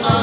I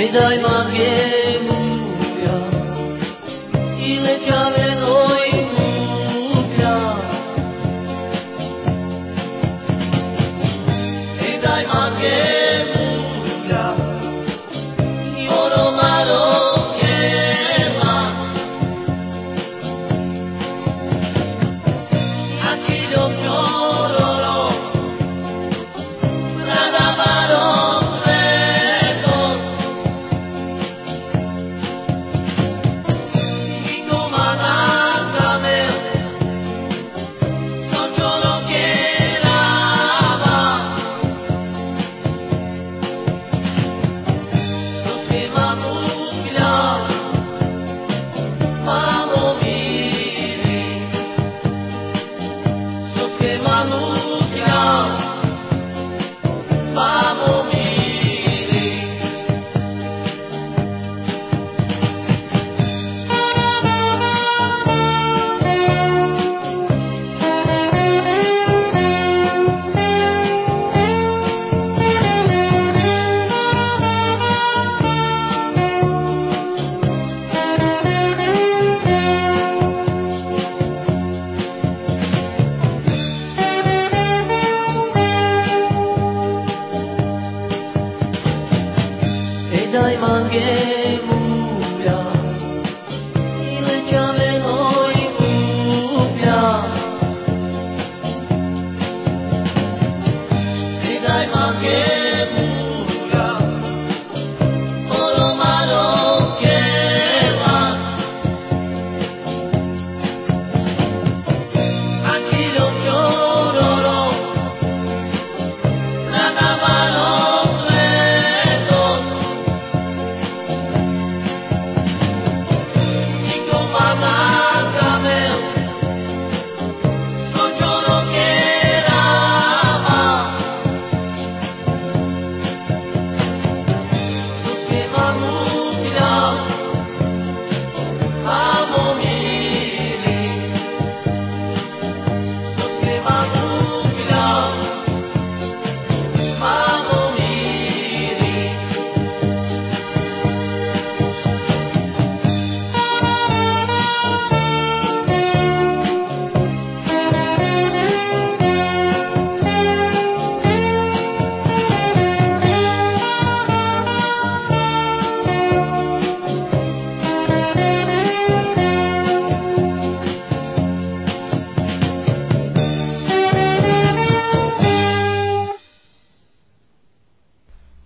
May thy mouth give. මගේ